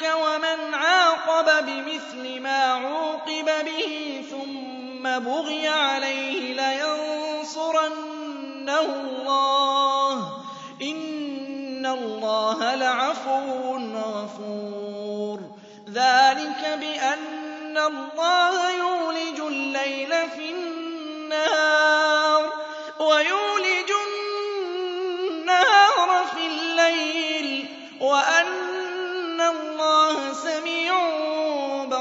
ذَٰلِكَ وَمَنْ عَاقَبَ بِمِثْلِ مَا عُوقِبَ بِهِ ثُمَّ بُغِيَ عَلَيْهِ لَيَنصُرَنَّهُ اللَّهُ ۗ إِنَّ اللَّهَ لَعَفُوٌّ غَفُورٌ. ذَٰلِكَ بِأَنَّ اللَّهَ يُولِجُ اللَّيْلَ فِي النَّهَارِ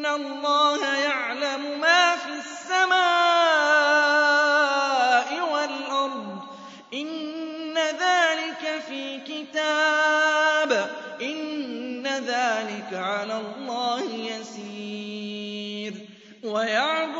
إن الله يعلم ما في السماء والأرض إن ذلك في كتاب إن ذلك على الله يسير ويعبد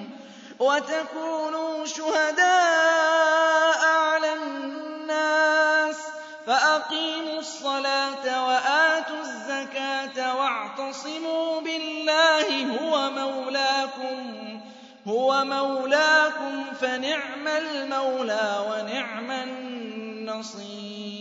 وتكونوا شهداء على الناس فأقيموا الصلاة وآتوا الزكاة واعتصموا بالله هو مولاكم هو مولاكم فنعم المولى ونعم النصير.